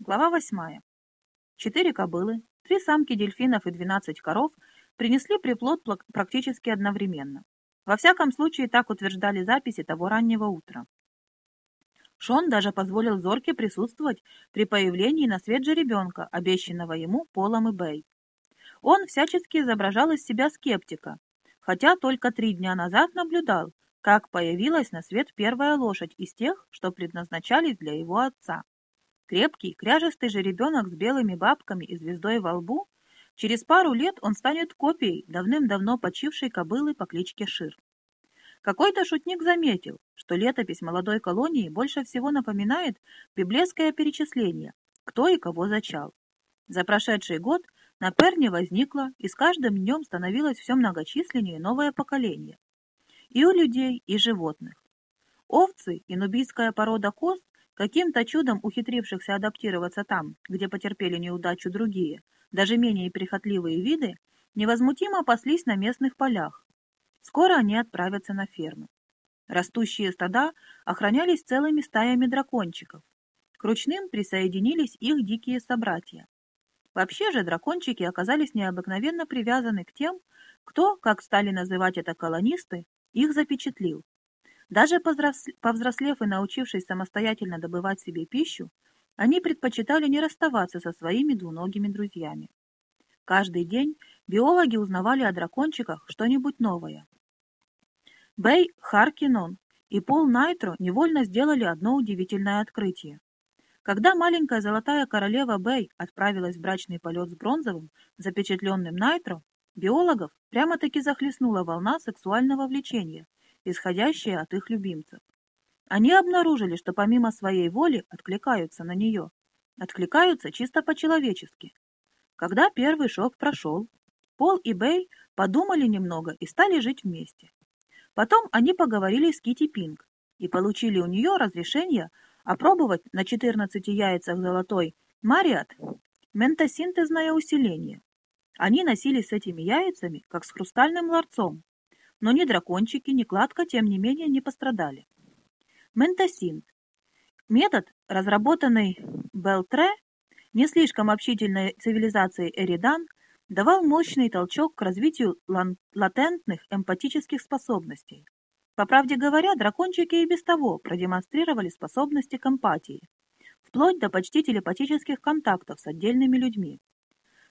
Глава восьмая. Четыре кобылы, три самки дельфинов и двенадцать коров принесли приплод практически одновременно. Во всяком случае, так утверждали записи того раннего утра. Шон даже позволил Зорке присутствовать при появлении на свет же ребенка, обещанного ему Полом и Бэй. Он всячески изображал из себя скептика, хотя только три дня назад наблюдал, как появилась на свет первая лошадь из тех, что предназначались для его отца. Крепкий, кряжестый же ребенок с белыми бабками и звездой во лбу, через пару лет он станет копией давным-давно почившей кобылы по кличке Шир. Какой-то шутник заметил, что летопись молодой колонии больше всего напоминает библейское перечисление, кто и кого зачал. За прошедший год на Перне возникло и с каждым днем становилось все многочисленнее новое поколение, и у людей, и животных. Овцы и нубийская порода коз, каким-то чудом ухитрившихся адаптироваться там, где потерпели неудачу другие, даже менее прихотливые виды, невозмутимо паслись на местных полях. Скоро они отправятся на фермы. Растущие стада охранялись целыми стаями дракончиков. К ручным присоединились их дикие собратья. Вообще же дракончики оказались необыкновенно привязаны к тем, кто, как стали называть это колонисты, их запечатлил. Даже повзрослев и научившись самостоятельно добывать себе пищу, они предпочитали не расставаться со своими двуногими друзьями. Каждый день биологи узнавали о дракончиках что-нибудь новое. Бэй Харкинон и Пол Найтро невольно сделали одно удивительное открытие. Когда маленькая золотая королева Бэй отправилась в брачный полет с бронзовым, запечатленным Найтро, Биологов прямо-таки захлестнула волна сексуального влечения, исходящая от их любимцев. Они обнаружили, что помимо своей воли откликаются на нее. Откликаются чисто по-человечески. Когда первый шок прошел, Пол и Бэй подумали немного и стали жить вместе. Потом они поговорили с Кити Пинг и получили у нее разрешение опробовать на 14 яйцах золотой Мариат ментосинтезное усиление, они носились с этими яйцами, как с хрустальным ларцом, но ни дракончики, ни кладка, тем не менее, не пострадали. Ментосинт. Метод, разработанный Белтре, не слишком общительной цивилизацией Эридан, давал мощный толчок к развитию латентных эмпатических способностей. По правде говоря, дракончики и без того продемонстрировали способности к эмпатии, вплоть до почти телепатических контактов с отдельными людьми.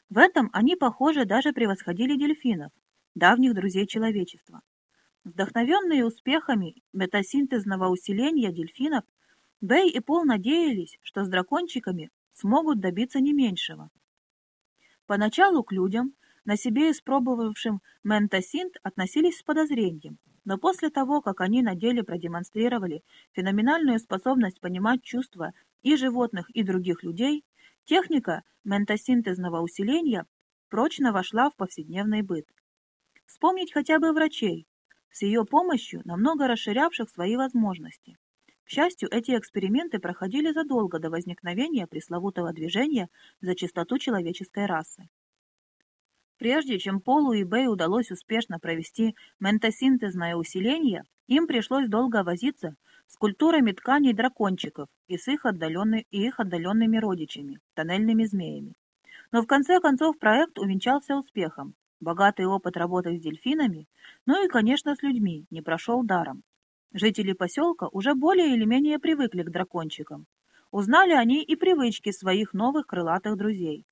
В этом они, похоже, даже превосходили дельфинов, давних друзей человечества. Вдохновенные успехами метасинтезного усиления дельфинов, Бэй и Пол надеялись, что с дракончиками смогут добиться не меньшего. Поначалу к людям, на себе испробовавшим ментасинт, относились с подозрением, но после того, как они на деле продемонстрировали феноменальную способность понимать чувства и животных, и других людей, Техника ментосинтезного усиления прочно вошла в повседневный быт. Вспомнить хотя бы врачей, с ее помощью намного расширявших свои возможности. К счастью, эти эксперименты проходили задолго до возникновения пресловутого движения за чистоту человеческой расы. Прежде чем Полу и Бэй удалось успешно провести ментосинтезное усиление, им пришлось долго возиться с культурами тканей дракончиков и с их, отдаленной, и их отдаленными родичами, тоннельными змеями. Но в конце концов проект увенчался успехом. Богатый опыт работы с дельфинами, ну и, конечно, с людьми, не прошел даром. Жители поселка уже более или менее привыкли к дракончикам. Узнали они и привычки своих новых крылатых друзей.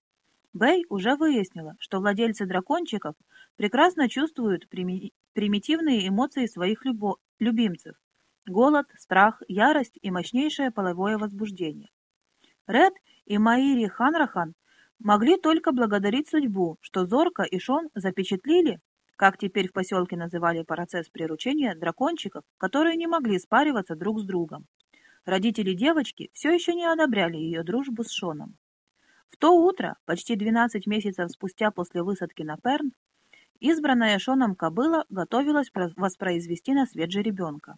Бэй уже выяснила, что владельцы дракончиков прекрасно чувствуют прими примитивные эмоции своих любо любимцев – голод, страх, ярость и мощнейшее половое возбуждение. Ред и Маири Ханрахан могли только благодарить судьбу, что Зорка и Шон запечатлили, как теперь в поселке называли процесс приручения дракончиков, которые не могли спариваться друг с другом. Родители девочки все еще не одобряли ее дружбу с Шоном. В то утро, почти 12 месяцев спустя после высадки на Перн, избранная Шоном кобыла готовилась воспроизвести на свет же ребенка.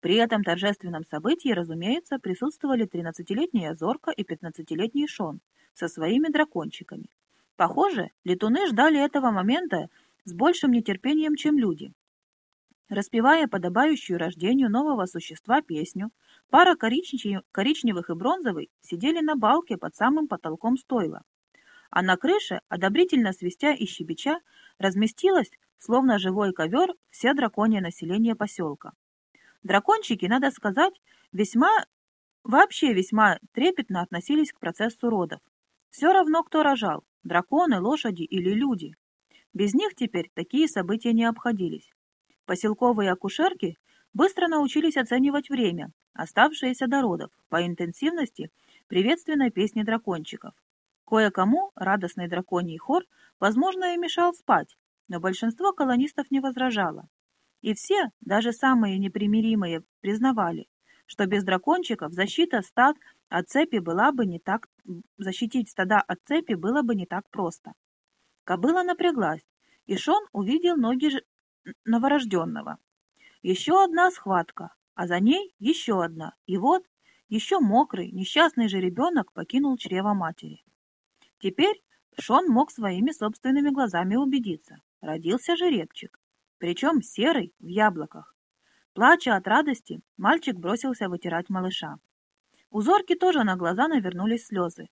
При этом торжественном событии, разумеется, присутствовали 13-летняя Зорка и 15-летний Шон со своими дракончиками. Похоже, летуны ждали этого момента с большим нетерпением, чем люди. Распевая подобающую рождению нового существа песню, пара коричневых и бронзовый сидели на балке под самым потолком стойла. А на крыше, одобрительно свистя и щебеча, разместилось, словно живой ковер, все драконье население поселка. Дракончики, надо сказать, весьма, вообще весьма трепетно относились к процессу родов. Все равно, кто рожал, драконы, лошади или люди. Без них теперь такие события не обходились. Поселковые акушерки быстро научились оценивать время, оставшееся до родов, по интенсивности приветственной песни дракончиков. Кое-кому радостный драконий хор, возможно, и мешал спать, но большинство колонистов не возражало. И все, даже самые непримиримые, признавали, что без дракончиков защита стад от цепи была бы не так... защитить стада от цепи было бы не так просто. Кобыла напряглась, и Шон увидел ноги новорожденного. Еще одна схватка, а за ней еще одна, и вот еще мокрый, несчастный же ребенок покинул чрево матери. Теперь Шон мог своими собственными глазами убедиться. Родился жеребчик, причем серый, в яблоках. Плача от радости, мальчик бросился вытирать малыша. У Зорки тоже на глаза навернулись слезы.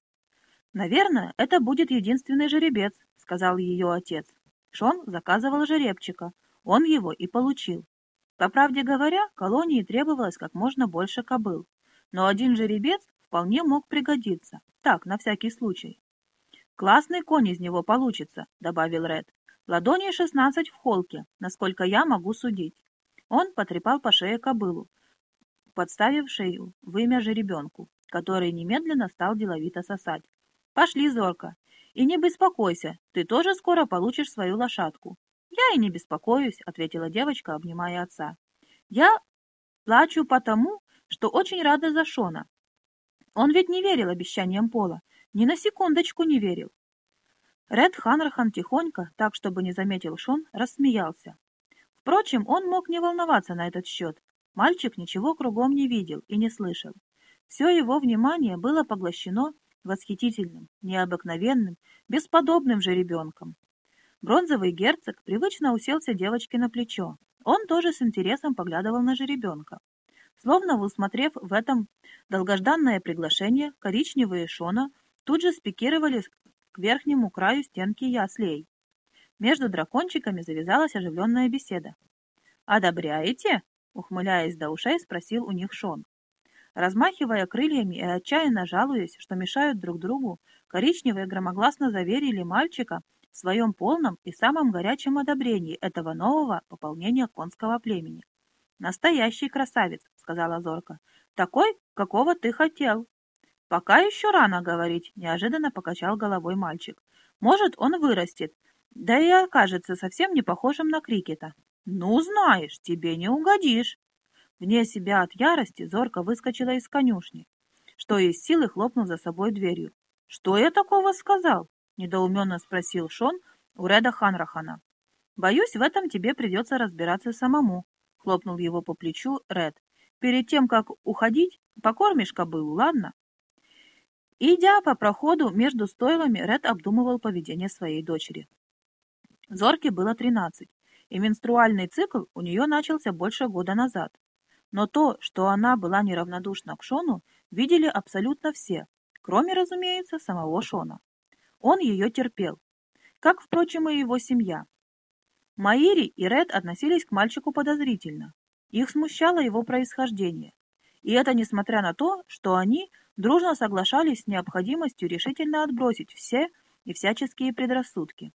«Наверное, это будет единственный жеребец», — сказал ее отец. Шон заказывал жеребчика, он его и получил. По правде говоря, колонии требовалось как можно больше кобыл, но один жеребец вполне мог пригодиться, так, на всякий случай. «Классный конь из него получится», — добавил Ред. «Ладоней шестнадцать в холке, насколько я могу судить». Он потрепал по шее кобылу, подставив шею в имя жеребенку, который немедленно стал деловито сосать. «Пошли, Зорка, и не беспокойся, ты тоже скоро получишь свою лошадку. «Я и не беспокоюсь», — ответила девочка, обнимая отца. «Я плачу потому, что очень рада за Шона. Он ведь не верил обещаниям Пола, ни на секундочку не верил». Ред Ханрахан тихонько, так чтобы не заметил Шон, рассмеялся. Впрочем, он мог не волноваться на этот счет. Мальчик ничего кругом не видел и не слышал. Все его внимание было поглощено восхитительным, необыкновенным, бесподобным же ребенком. Бронзовый герцог привычно уселся девочке на плечо. Он тоже с интересом поглядывал на жеребенка. Словно усмотрев в этом долгожданное приглашение, коричневые шона тут же спикировали к верхнему краю стенки яслей. Между дракончиками завязалась оживленная беседа. «Одобряете?» — ухмыляясь до ушей, спросил у них Шон. Размахивая крыльями и отчаянно жалуясь, что мешают друг другу, коричневые громогласно заверили мальчика, в своем полном и самом горячем одобрении этого нового пополнения конского племени. «Настоящий красавец», — сказала Зорка. «Такой, какого ты хотел». «Пока еще рано говорить», — неожиданно покачал головой мальчик. «Может, он вырастет, да и окажется совсем не похожим на крикета». «Ну, знаешь, тебе не угодишь». Вне себя от ярости Зорка выскочила из конюшни, что из силы хлопнув за собой дверью. «Что я такого сказал?» — недоуменно спросил Шон у Реда Ханрахана. «Боюсь, в этом тебе придется разбираться самому», — хлопнул его по плечу Ред. «Перед тем, как уходить, покормишь кобылу, ладно?» Идя по проходу между стойлами, Ред обдумывал поведение своей дочери. Зорке было тринадцать, и менструальный цикл у нее начался больше года назад. Но то, что она была неравнодушна к Шону, видели абсолютно все, кроме, разумеется, самого Шона. Он ее терпел, как, впрочем, и его семья. Маири и Ред относились к мальчику подозрительно. Их смущало его происхождение. И это несмотря на то, что они дружно соглашались с необходимостью решительно отбросить все и всяческие предрассудки.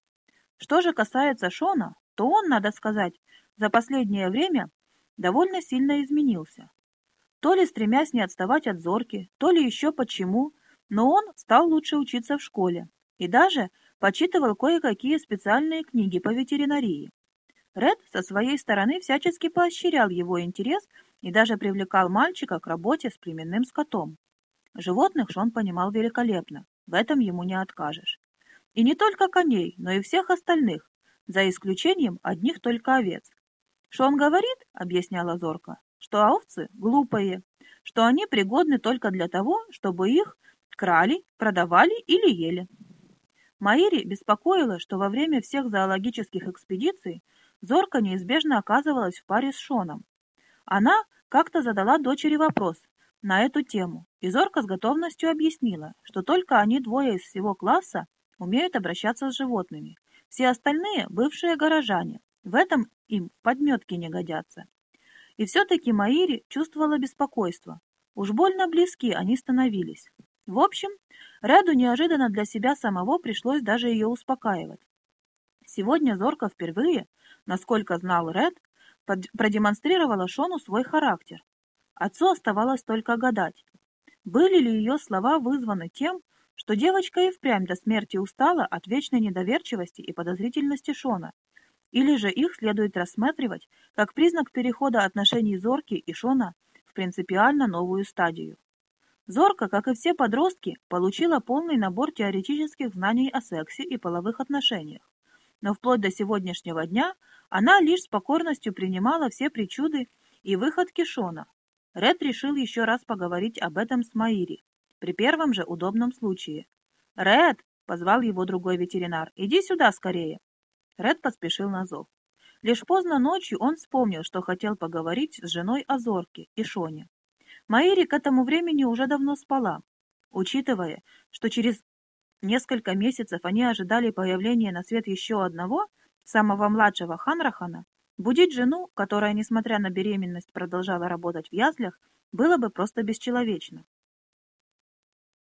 Что же касается Шона, то он, надо сказать, за последнее время довольно сильно изменился. То ли стремясь не отставать от зорки, то ли еще почему, но он стал лучше учиться в школе, и даже почитывал кое-какие специальные книги по ветеринарии. Ред со своей стороны всячески поощрял его интерес и даже привлекал мальчика к работе с племенным скотом. Животных Шон понимал великолепно, в этом ему не откажешь. И не только коней, но и всех остальных, за исключением одних только овец. Шон говорит, объясняла Зорка, что овцы глупые, что они пригодны только для того, чтобы их крали, продавали или ели. Маири беспокоило, что во время всех зоологических экспедиций Зорка неизбежно оказывалась в паре с Шоном. Она как-то задала дочери вопрос на эту тему, и Зорка с готовностью объяснила, что только они двое из всего класса умеют обращаться с животными. Все остальные – бывшие горожане. В этом им подметки не годятся. И все-таки Маири чувствовала беспокойство. Уж больно близки они становились. В общем, Реду неожиданно для себя самого пришлось даже ее успокаивать. Сегодня Зорка впервые, насколько знал Ред, продемонстрировала Шону свой характер. Отцу оставалось только гадать, были ли ее слова вызваны тем, что девочка и впрямь до смерти устала от вечной недоверчивости и подозрительности Шона, или же их следует рассматривать как признак перехода отношений Зорки и Шона в принципиально новую стадию. Зорка, как и все подростки, получила полный набор теоретических знаний о сексе и половых отношениях. Но вплоть до сегодняшнего дня она лишь с покорностью принимала все причуды и выходки Шона. Ред решил еще раз поговорить об этом с Маири, при первом же удобном случае. «Ред!» — позвал его другой ветеринар. «Иди сюда скорее!» Ред поспешил на зов. Лишь поздно ночью он вспомнил, что хотел поговорить с женой о Зорке и Шоне. Маири к этому времени уже давно спала. Учитывая, что через несколько месяцев они ожидали появления на свет еще одного, самого младшего Ханрахана, будить жену, которая, несмотря на беременность, продолжала работать в яслях, было бы просто бесчеловечно.